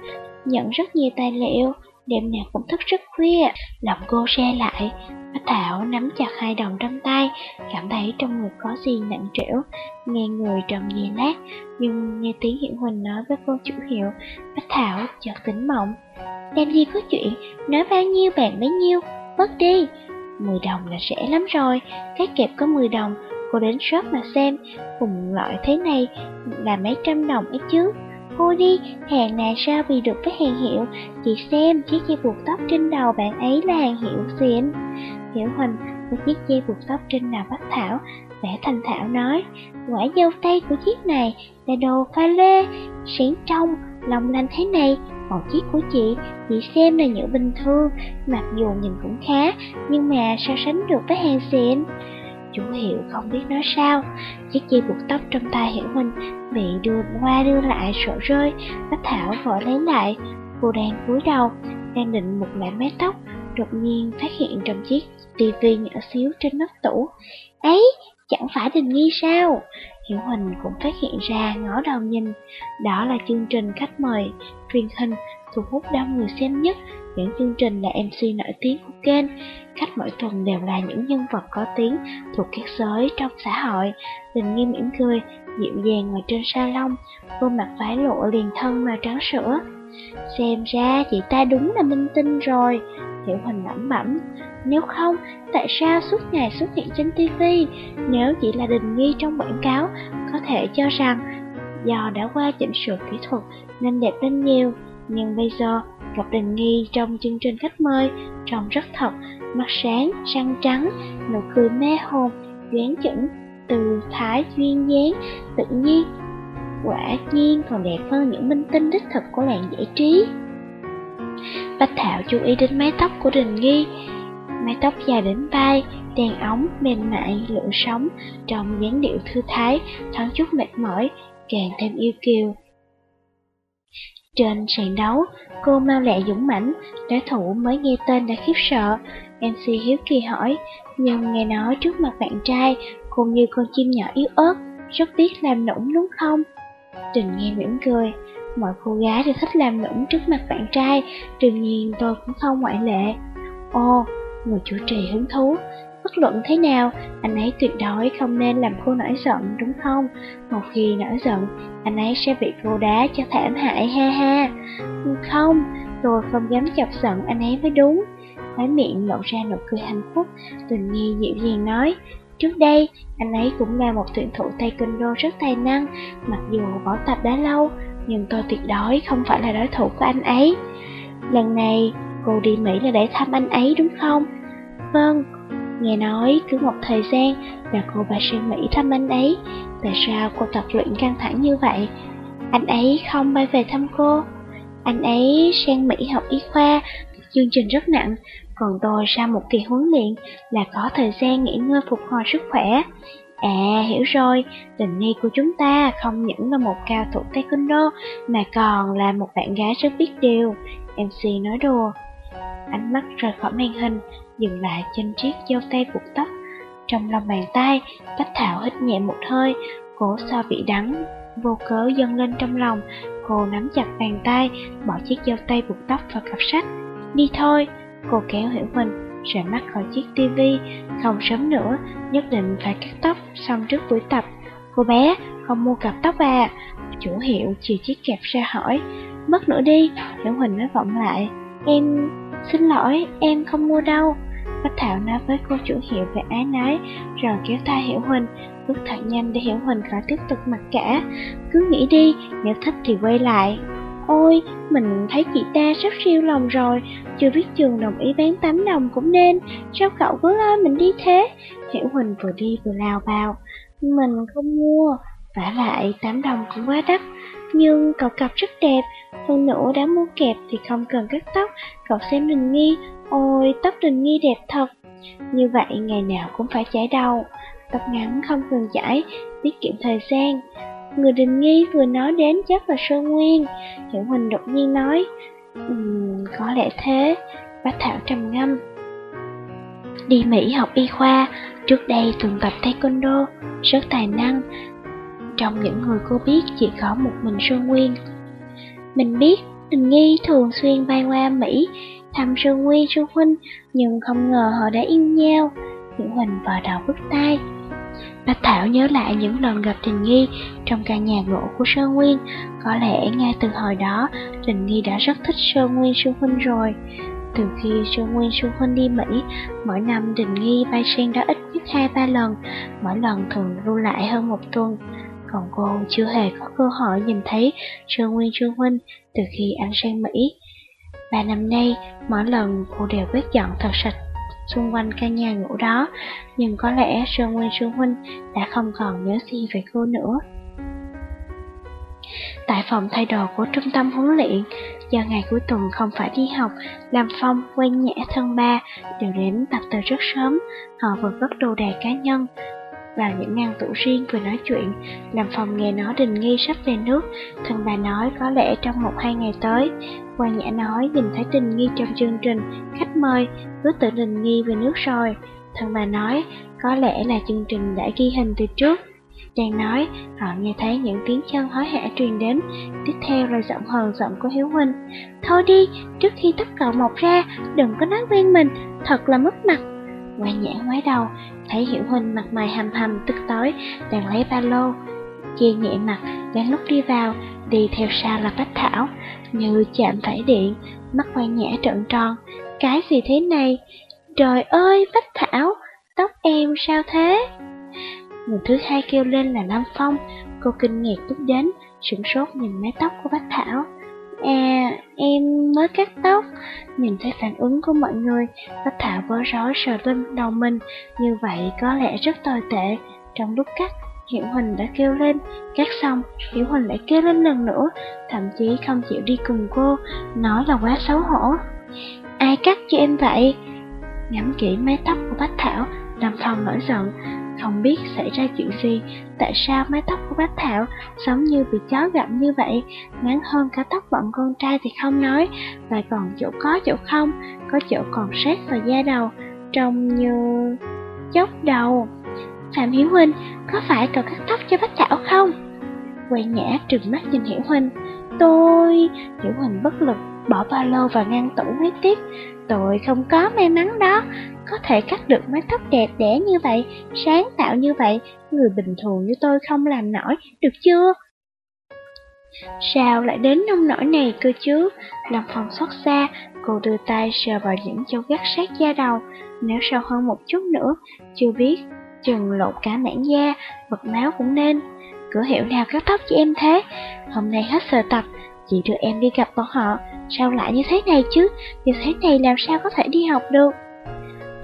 nhận rất nhiều tài liệu, đêm nào cũng thức rất khuya, lòng cô xe lại. Bách Thảo nắm chặt hai đồng trong tay, cảm thấy trong người có gì nặng trĩu, nghe người trầm nhẹ lát, nhưng nghe tiếng Hiển Huỳnh nói với cô chủ hiệu, Bách Thảo chợt tỉnh mộng. Làm gì có chuyện, nói bao nhiêu bạn bấy nhiêu, mất đi. 10 đồng là rẻ lắm rồi, cái kẹp có 10 đồng, cô đến shop mà xem, cùng loại thế này là mấy trăm đồng ấy chứ. Thôi đi, hàng này sao vì được với hàng hiệu, chị xem chiếc dây buộc tóc trên đầu bạn ấy là hàng hiệu xịn. Hiểu Huỳnh một chiếc dây buộc tóc trên đầu bác Thảo, vẻ thành thảo nói, quả dâu tay của chiếc này là đồ pha lê, sáng trong, lòng lanh thế này, còn chiếc của chị, chị xem là nhựa bình thường, mặc dù nhìn cũng khá, nhưng mà so sánh được với hàng xịn. Chủ hiệu không biết nói sao. Chiếc dây buộc tóc trong tay Hiểu Minh Bị đưa qua đưa lại sợ rơi. Bách Thảo vội lấy lại. Cô đang cúi đầu Đang định một lại mái tóc Đột nhiên phát hiện trong chiếc tivi nhỏ xíu trên nóc tủ. Ấy, chẳng phải đình nghi sao? Hiểu Huỳnh cũng phát hiện ra ngó đầu nhìn. Đó là chương trình khách mời truyền hình thu hút đông người xem nhất những chương trình là MC nổi tiếng của kênh. Khách mỗi tuần đều là những nhân vật có tiếng thuộc các giới trong xã hội. Tình nghi mỉm cười, dịu dàng ngồi trên salon khuôn mặt phái lộ liền thân màu trắng sữa. Xem ra chị ta đúng là minh tinh rồi Hiểu Huỳnh lẩm bẩm Nếu không, tại sao suốt ngày xuất hiện trên TV Nếu chỉ là đình nghi trong quảng cáo Có thể cho rằng do đã qua chỉnh sửa kỹ thuật nên đẹp lên nhiều. Nhưng bây giờ gặp đình nghi trong chương trình khách mời. Trông rất thật, mắt sáng, răng trắng, nụ cười mê hồn, dáng chững, từ thái duyên dáng, tự nhiên Quả nhiên còn đẹp hơn những minh tinh đích thực của làng giải trí. Bách Thảo chú ý đến mái tóc của Đình Nghi. Mái tóc dài đến vai, đèn ống, mềm mại, lượn sóng Trong dáng điệu thư thái, thoáng chút mệt mỏi, càng thêm yêu kiều. Trên sàn đấu, cô mau lẹ dũng mãnh, đối thủ mới nghe tên đã khiếp sợ MC hiếu kỳ hỏi, nhưng nghe nói trước mặt bạn trai, cô như con chim nhỏ yếu ớt, rất biết làm nũng đúng không? Trình nghe mỉm cười, mọi cô gái đều thích làm nũng trước mặt bạn trai, đương nhiên tôi cũng không ngoại lệ. Ồ, người chủ trì hứng thú, bất luận thế nào, anh ấy tuyệt đối không nên làm cô nổi giận đúng không? Một khi nổi giận, anh ấy sẽ bị cô đá cho thảm hại ha ha. Không, tôi không dám chọc giận anh ấy mới đúng. Khói miệng lộ ra nụ cười hạnh phúc, tình nghi dịu dàng nói, Trước đây, anh ấy cũng là một tuyển thủ taekwondo rất tài năng, mặc dù bỏ tập đã lâu, nhưng tôi tuyệt đối không phải là đối thủ của anh ấy. Lần này, cô đi Mỹ là để thăm anh ấy đúng không? Vâng, nghe nói cứ một thời gian là cô bà sang Mỹ thăm anh ấy, tại sao cô tập luyện căng thẳng như vậy? Anh ấy không bay về thăm cô. Anh ấy sang Mỹ học y khoa, chương trình rất nặng, còn tôi sau một kỳ huấn luyện là có thời gian nghỉ ngơi phục hồi sức khỏe. À, hiểu rồi, tình nghi của chúng ta không những là một cao thủ taekwondo mà còn là một bạn gái rất biết điều. MC nói đùa. Ánh mắt rời khỏi màn hình, dừng lại trên chiếc dâu tay buộc tóc. Trong lòng bàn tay, Bách Thảo hít nhẹ một hơi, cổ so bị đắng, vô cớ dâng lên trong lòng, cô nắm chặt bàn tay, bỏ chiếc dao tay buộc tóc vào cặp sách. Đi thôi, cô kéo Hiểu Huỳnh, rời mắt khỏi chiếc tivi, không sớm nữa, nhất định phải cắt tóc xong trước buổi tập. Cô bé, không mua cặp tóc à? Chủ hiệu chỉ chiếc kẹp ra hỏi. Mất nữa đi, Hiểu Huỳnh nói vọng lại. Em, xin lỗi, em không mua đâu. Bích Thảo nói với cô chủ hiệu về ái nái, rồi kéo tay Hiểu Huỳnh, bước thật nhanh để Hiểu Huỳnh khỏi tiếp tục mặc cả. Cứ nghĩ đi, nếu thích thì quay lại. Ôi, mình thấy chị ta sắp siêu lòng rồi, chưa biết trường đồng ý bán 8 đồng cũng nên, sao cậu cứ lo mình đi thế? Hiểu Huỳnh vừa đi vừa lao vào, mình không mua, vả lại 8 đồng cũng quá đắt, nhưng cậu cặp rất đẹp, hơn nữa đã mua kẹp thì không cần cắt tóc, cậu xem mình Nghi, ôi tóc Đình Nghi đẹp thật. Như vậy ngày nào cũng phải chải đầu, tóc ngắn không cần chải, tiết kiệm thời gian. Người Đình Nghi vừa nói đến chắc là Sơn Nguyên, Hiểu Huỳnh đột nhiên nói, um, có lẽ thế, bác Thảo trầm ngâm. Đi Mỹ học y khoa, trước đây từng tập taekwondo, rất tài năng, trong những người cô biết chỉ có một mình Sơn Nguyên. Mình biết Đình Nghi thường xuyên bay qua Mỹ thăm sư Nguyên sư Huynh, nhưng không ngờ họ đã yêu nhau. Nguyễn Huỳnh vò đầu bứt tay Bạch Thảo nhớ lại những lần gặp Trình Nghi trong căn nhà gỗ của Sơn Nguyên. Có lẽ ngay từ hồi đó, Trình Nghi đã rất thích Sơn Nguyên sư Huynh rồi. Từ khi Sơn Nguyên Sơn Huynh đi Mỹ, mỗi năm Đình Nghi bay sen đã ít nhất hai ba lần, mỗi lần thường lưu lại hơn một tuần còn cô chưa hề có cơ hội nhìn thấy sơ Nguyên sư Huynh từ khi anh sang Mỹ và năm nay, mỗi lần cô đều quét dọn thật sạch xung quanh căn nhà ngủ đó, nhưng có lẽ Sơn Nguyên Trương Huynh đã không còn nhớ gì về cô nữa. Tại phòng thay đồ của trung tâm huấn luyện, do ngày cuối tuần không phải đi học, Lam Phong, quen nhã thân ba đều đến tập từ rất sớm. Họ vừa cất đồ đạc cá nhân, vào những ngăn tủ riêng vừa nói chuyện. Làm phòng nghe nói Đình Nghi sắp về nước, thần bà nói có lẽ trong một hai ngày tới. Quan Nhã nói nhìn thấy Đình Nghi trong chương trình, khách mời, cứ tự Đình Nghi về nước rồi. Thần bà nói có lẽ là chương trình đã ghi hình từ trước. Đang nói, họ nghe thấy những tiếng chân hối hả truyền đến, tiếp theo là giọng hờn giọng của Hiếu Huynh. Thôi đi, trước khi tất cậu mọc ra, đừng có nói quen mình, thật là mất mặt ngoan nhã ngoái đầu, thấy Hiểu Huynh mặt mày hầm hầm tức tối, đang lấy ba lô. Chia nhẹ mặt, đang lúc đi vào, đi theo sau là Bách Thảo, như chạm phải điện, mắt ngoan nhã trợn tròn. Cái gì thế này? Trời ơi, Bách Thảo, tóc em sao thế? Người thứ hai kêu lên là Nam Phong, cô kinh ngạc bước đến, sửng sốt nhìn mái tóc của Bách Thảo. À, em mới cắt tóc. Nhìn thấy phản ứng của mọi người, Bách Thảo bó rối sờ lên đầu mình, như vậy có lẽ rất tồi tệ. Trong lúc cắt, Hiểu Huỳnh đã kêu lên, cắt xong, Hiểu Huỳnh lại kêu lên lần nữa, thậm chí không chịu đi cùng cô, nói là quá xấu hổ. Ai cắt cho em vậy? Ngắm kỹ mái tóc của Bách Thảo, Lâm Phong nổi giận, không biết xảy ra chuyện gì, tại sao mái tóc của bác Thảo giống như bị chó gặm như vậy, ngắn hơn cả tóc bọn con trai thì không nói, lại còn chỗ có chỗ không, có chỗ còn sát vào da đầu, trông như chốc đầu. Phạm Hiểu Huynh, có phải cậu cắt tóc cho bác Thảo không? Quay nhã trừng mắt nhìn Hiểu Huynh, tôi... Hiểu Huynh bất lực bỏ ba lô vào ngăn tủ mấy tiếp. Tôi không có may mắn đó. Có thể cắt được mái tóc đẹp đẽ như vậy, Sáng tạo như vậy, Người bình thường như tôi không làm nổi, Được chưa? Sao lại đến nông nổi này cơ chứ? Lòng phòng xót xa, Cô đưa tay sờ vào những châu gắt sát da đầu. Nếu sâu hơn một chút nữa, Chưa biết Chừng lột cả mảng da, Vật máu cũng nên. Cửa hiệu nào cắt tóc cho em thế? Hôm nay hết giờ tập, Chị đưa em đi gặp bọn họ. Sao lại như thế này chứ? Như thế này làm sao có thể đi học được?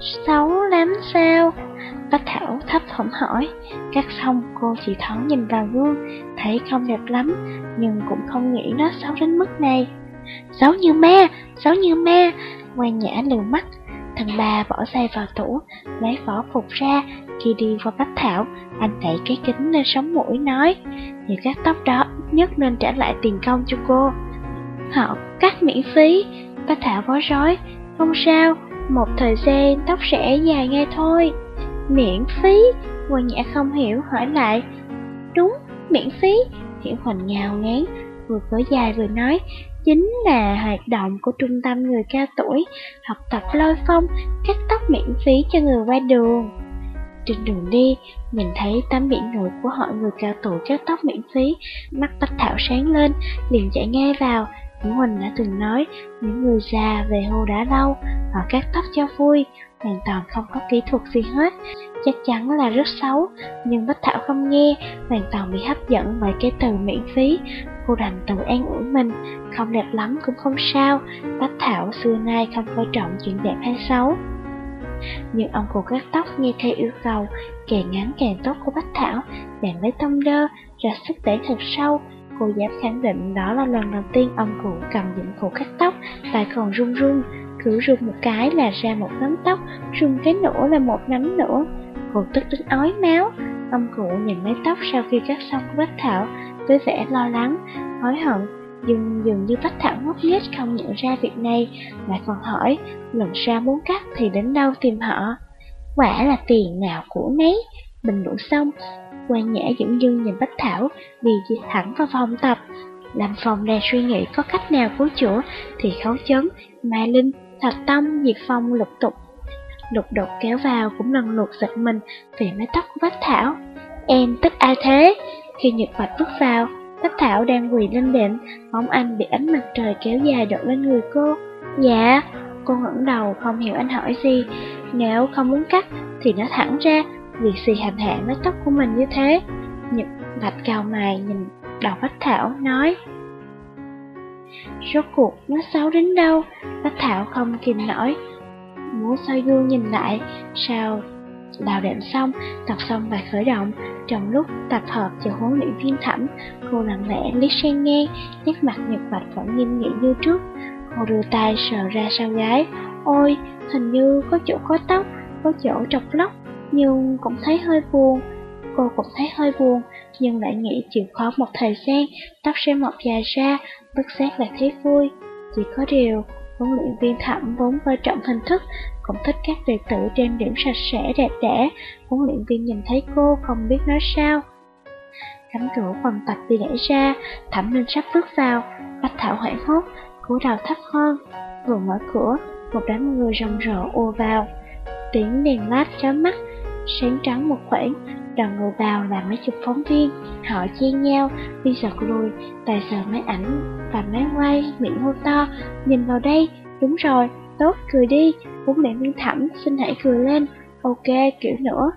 Xấu lắm sao? Bách Thảo thấp thỏm hỏi. Cắt xong cô chỉ thoáng nhìn vào gương, Thấy không đẹp lắm, Nhưng cũng không nghĩ nó xấu đến mức này. Xấu như ma, Xấu như ma. Ngoan nhã lừa mắt. Thằng ba bỏ dây vào tủ, Lấy vỏ phục ra, Khi đi qua Bách Thảo, Anh đẩy cái kính lên sống mũi, nói thì cắt tóc đó nhất nên trả lại tiền công cho cô. Họ cắt miễn phí. Bách Thảo bó rối, Không sao một thời gian tóc sẽ dài ngay thôi. Miễn phí. Hoàng nhã không hiểu hỏi lại. Đúng, miễn phí. Hiểu Hoành ngào ngán, vừa có dài vừa nói, chính là hoạt động của trung tâm người cao tuổi, học tập lôi phong, cắt tóc miễn phí cho người qua đường. Trên đường đi, nhìn thấy tấm biển ngồi của họ người cao tuổi cắt tóc miễn phí, mắt Bách Thảo sáng lên, liền chạy ngay vào. Nguyễn Huỳnh đã từng nói, những người già về hưu đã lâu, họ cắt tóc cho vui, hoàn toàn không có kỹ thuật gì hết, chắc chắn là rất xấu, nhưng Bách Thảo không nghe, hoàn toàn bị hấp dẫn bởi cái từ miễn phí. Cô đành tự an ủi mình, không đẹp lắm cũng không sao, Bách Thảo xưa nay không coi trọng chuyện đẹp hay xấu. Nhưng ông cụ cắt tóc nghe theo yêu cầu, càng ngắn càng tốt của Bách Thảo, bèn lấy tông đơ, ra sức đẩy thật sâu. Cô dám khẳng định đó là lần đầu tiên ông cụ cầm dụng cụ cắt tóc, lại còn run run, cứ run một cái là ra một nắm tóc, run cái nữa là một nắm nữa. Cô tức đến ói máu, ông cụ nhìn mái tóc sau khi cắt xong của Bách Thảo, với vẻ lo lắng, hối hận nhưng dường như Bách Thảo ngốc nghếch không nhận ra việc này, lại còn hỏi, lần sau muốn cắt thì đến đâu tìm họ. Quả là tiền nào của nấy, bình luận xong, quan nhã dũng dưng nhìn Bách Thảo, đi đi thẳng vào phòng tập. Làm phòng đang suy nghĩ có cách nào cứu chữa, thì khấu chấn, Mai Linh, Thạch Tâm, Diệt Phong lục tục. Lục đột kéo vào cũng lần lượt giật mình về mái tóc của Bách Thảo. Em tức ai thế? Khi Nhật Bạch bước vào, Bách Thảo đang quỳ lên đệm, bóng anh bị ánh mặt trời kéo dài đổ lên người cô. Dạ, cô ngẩng đầu không hiểu anh hỏi gì. Nếu không muốn cắt thì nó thẳng ra, vì xì hành hạ mái tóc của mình như thế. Nhật Bạch cao mày nhìn đầu Bách Thảo nói. Rốt cuộc nó xấu đến đâu, Bách Thảo không kìm nổi. Muốn soi gương nhìn lại, sao đào đệm xong, tập xong bài khởi động, trong lúc tập hợp cho huấn luyện viên thẩm, cô lặng lẽ liếc sang nghe, nét mặt nhật bạch vẫn nghiêm nghị như trước. Cô đưa tay sờ ra sau gái, ôi, hình như có chỗ có tóc, có chỗ trọc lóc, nhưng cũng thấy hơi buồn. Cô cũng thấy hơi buồn, nhưng lại nghĩ chịu khó một thời gian, tóc sẽ mọc dài ra, bất giác lại thấy vui. Chỉ có điều, huấn luyện viên thẩm vốn coi trọng hình thức, cũng thích các đệ tử trang điểm sạch sẽ đẹp đẽ. Huấn luyện viên nhìn thấy cô không biết nói sao. Cánh cửa phòng tập bị đẩy ra, thẩm linh sắp bước vào, bách thảo hoảng hốt, cúi đầu thấp hơn. Vừa mở cửa, một đám người rầm rộ ùa vào. Tiếng đèn lát chói mắt, sáng trắng một khoảng, đoàn người vào là mấy chục phóng viên, họ chen nhau, đi giật lùi, tài sờ máy ảnh và máy quay, miệng hô to, nhìn vào đây, đúng rồi, tốt, cười đi, huấn mẹ viên thẩm, xin hãy cười lên, ok, kiểu nữa.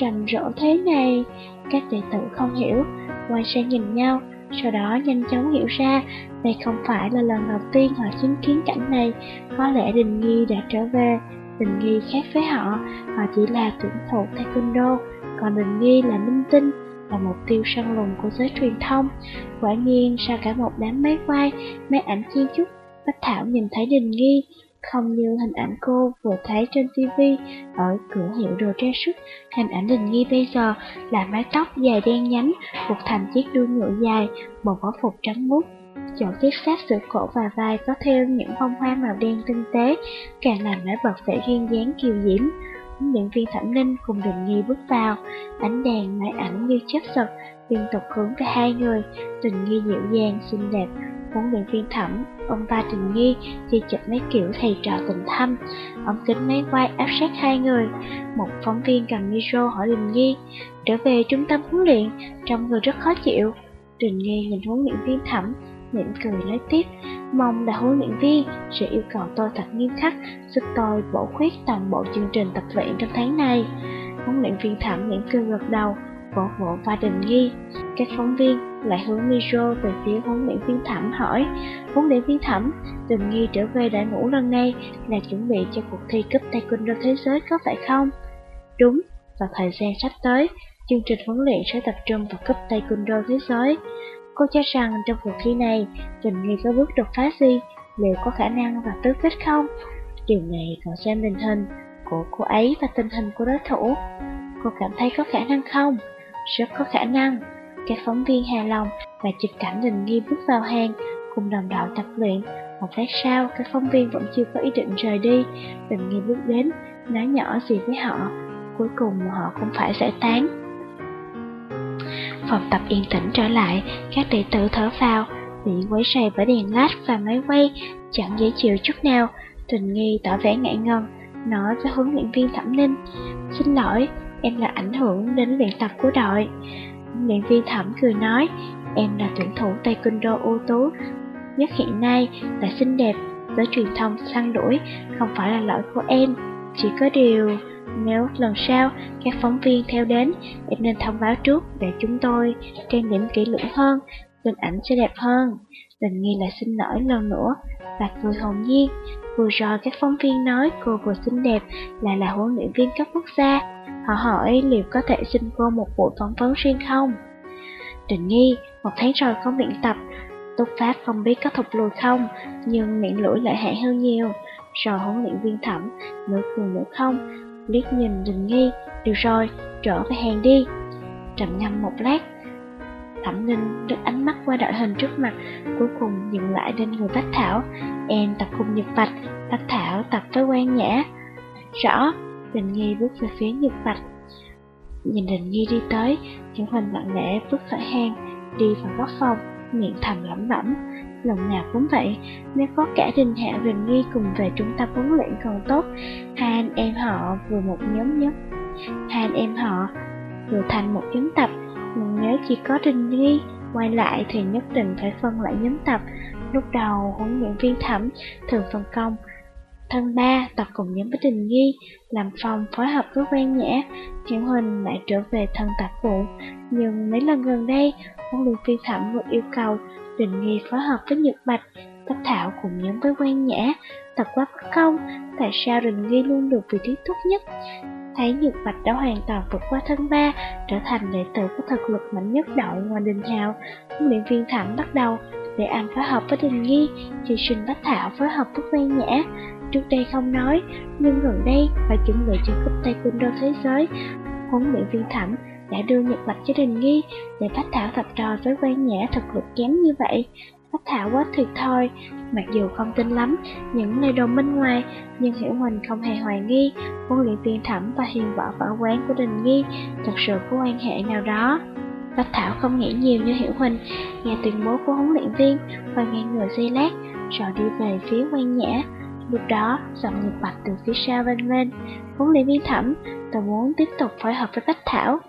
Rầm rộ thế này, các đệ tử không hiểu, quay sang nhìn nhau, sau đó nhanh chóng hiểu ra đây không phải là lần đầu tiên họ chứng kiến cảnh này, có lẽ Đình Nghi đã trở về. Đình Nghi khác với họ, họ chỉ là tuyển thủ taekwondo, còn Đình Nghi là minh tinh, là mục tiêu săn lùng của giới truyền thông. Quả nhiên sau cả một đám máy quay, máy ảnh chi chúc, Bách Thảo nhìn thấy Đình Nghi, không như hình ảnh cô vừa thấy trên TV ở cửa hiệu đồ trang sức. Hình ảnh Đình Nghi bây giờ là mái tóc dài đen nhánh, buộc thành chiếc đuôi ngựa dài, một võ phục trắng muốt. Chỗ tiếp sát giữa cổ và vai có thêm những bông hoa màu đen tinh tế, càng làm nổi bật vẻ duyên dáng kiều diễm. Huấn luyện viên Thẩm Ninh cùng Đình Nghi bước vào, ánh đèn máy ảnh như chớp giật, liên tục hướng về hai người. Đình Nghi dịu dàng, xinh đẹp, huấn luyện viên thẩm, ông ta tình Nghi chỉ chụp mấy kiểu thầy trò tình thâm. Ông kính máy quay áp sát hai người. Một phóng viên cầm micro hỏi Đình Nghi, trở về trung tâm huấn luyện, trong người rất khó chịu. Đình Nghi nhìn huấn luyện viên thẩm, mỉm cười nói tiếp, mong là huấn luyện viên sẽ yêu cầu tôi thật nghiêm khắc, giúp tôi bổ khuyết toàn bộ chương trình tập luyện trong tháng này. Huấn luyện viên thẩm mỉm cười gật đầu, vỗ vỗ và đình nghi. Các phóng viên lại hướng micro về phía huấn luyện viên thẩm hỏi, huấn luyện viên thẩm, đình nghi trở về đại ngũ lần này là chuẩn bị cho cuộc thi cấp taekwondo thế giới có phải không? Đúng, và thời gian sắp tới, chương trình huấn luyện sẽ tập trung vào cấp taekwondo thế giới. Cô cho rằng trong cuộc thi này, Trình Nghi có bước đột phá gì, liệu có khả năng và tứ kết không? Điều này còn xem tình hình của cô ấy và tình hình của đối thủ. Cô cảm thấy có khả năng không? Rất có khả năng. Các phóng viên hài lòng và chụp cảnh Đình Nghi bước vào hàng cùng đồng đội tập luyện. Một lát sau, các phóng viên vẫn chưa có ý định rời đi. Đình Nghi bước đến, nói nhỏ gì với họ. Cuối cùng họ cũng phải giải tán. Phòng tập yên tĩnh trở lại, các đệ tử thở vào, bị quấy rầy bởi đèn lát và máy quay, chẳng dễ chịu chút nào. tình Nghi tỏ vẻ ngại ngần, nói với huấn luyện viên Thẩm Ninh, xin lỗi, em là ảnh hưởng đến luyện tập của đội. Huấn luyện viên Thẩm cười nói, em là tuyển thủ taekwondo ưu tú nhất hiện nay, là xinh đẹp, với truyền thông săn đuổi, không phải là lỗi của em. Chỉ có điều, nếu lần sau các phóng viên theo đến, em nên thông báo trước để chúng tôi trang điểm kỹ lưỡng hơn, hình ảnh sẽ đẹp hơn. Đình nghi lại xin lỗi lần nữa và cười hồn nhiên. Vừa rồi các phóng viên nói cô vừa xinh đẹp lại là huấn luyện viên cấp quốc gia. Họ hỏi liệu có thể xin cô một buổi phỏng vấn riêng không? Đình Nghi, một tháng rồi không luyện tập, Tốt Pháp không biết có thụt lùi không, nhưng miệng lưỡi lại hại hơn nhiều. Rồi huấn luyện viên thẩm, nửa cười nửa không, liếc nhìn Đình Nghi, được rồi, trở về hàng đi. Trầm ngâm một lát, Thẩm Ninh đứt ánh mắt qua đội hình trước mặt, cuối cùng dừng lại lên người Bách Thảo. Em tập cùng Nhật Bạch, Bách Thảo tập với quan nhã. Rõ, Đình Nghi bước về phía Nhật Bạch. Nhìn Đình Nghi đi tới, những hình lặng lẽ bước khỏi hang, đi vào góc phòng, miệng thầm lẩm bẩm. Lần nào cũng vậy, nếu có cả Đình Hạ Đình Nghi cùng về trung tâm huấn luyện còn tốt, hai anh em họ vừa một nhóm nhất. Hai anh em họ vừa thành một nhóm tập, nhưng nếu chỉ có Đình Nghi quay lại thì nhất định phải phân lại nhóm tập. Lúc đầu huấn luyện viên thẩm thường phân công thân ba tập cùng nhóm với Đình Nghi, làm phòng phối hợp với quan nhã, triệu Huỳnh lại trở về thân tạp vụ. Nhưng mấy lần gần đây, huấn luyện viên thẩm vừa yêu cầu Đình Nghi phối hợp với Nhật Bạch, Bách Thảo cùng nhóm với quan nhã, tập quá bất công, tại sao Đình Nghi luôn được vị trí tốt nhất. Thấy Nhật Bạch đã hoàn toàn vượt qua thân ba, trở thành đệ tử có thực lực mạnh nhất đội ngoài Đình Hào, huấn luyện viên thẩm bắt đầu để anh phối hợp với Đình Nghi, thì Sinh Bách Thảo phối hợp với Quan Nhã. Trước đây không nói, nhưng gần đây phải chuẩn bị cho cúp taekwondo thế giới. Huấn luyện viên Thẩm đã đưa Nhật Bạch cho Đình Nghi để Bách Thảo tập trò với Quan Nhã thực lực kém như vậy. Bách Thảo quá thiệt thôi, mặc dù không tin lắm những lời đồn bên ngoài, nhưng Hiểu Huỳnh không hề hoài nghi huấn luyện viên Thẩm và hiền võ võ quán của Đình Nghi thật sự có quan hệ nào đó. Bách Thảo không nghĩ nhiều như Hiểu Huỳnh, nghe tuyên bố của huấn luyện viên và nghe người dây lát, rồi đi về phía quan nhã. Lúc đó, giọng nhật bạch từ phía sau vang lên. Huấn luyện viên thẩm, tôi muốn tiếp tục phối hợp với Bách Thảo.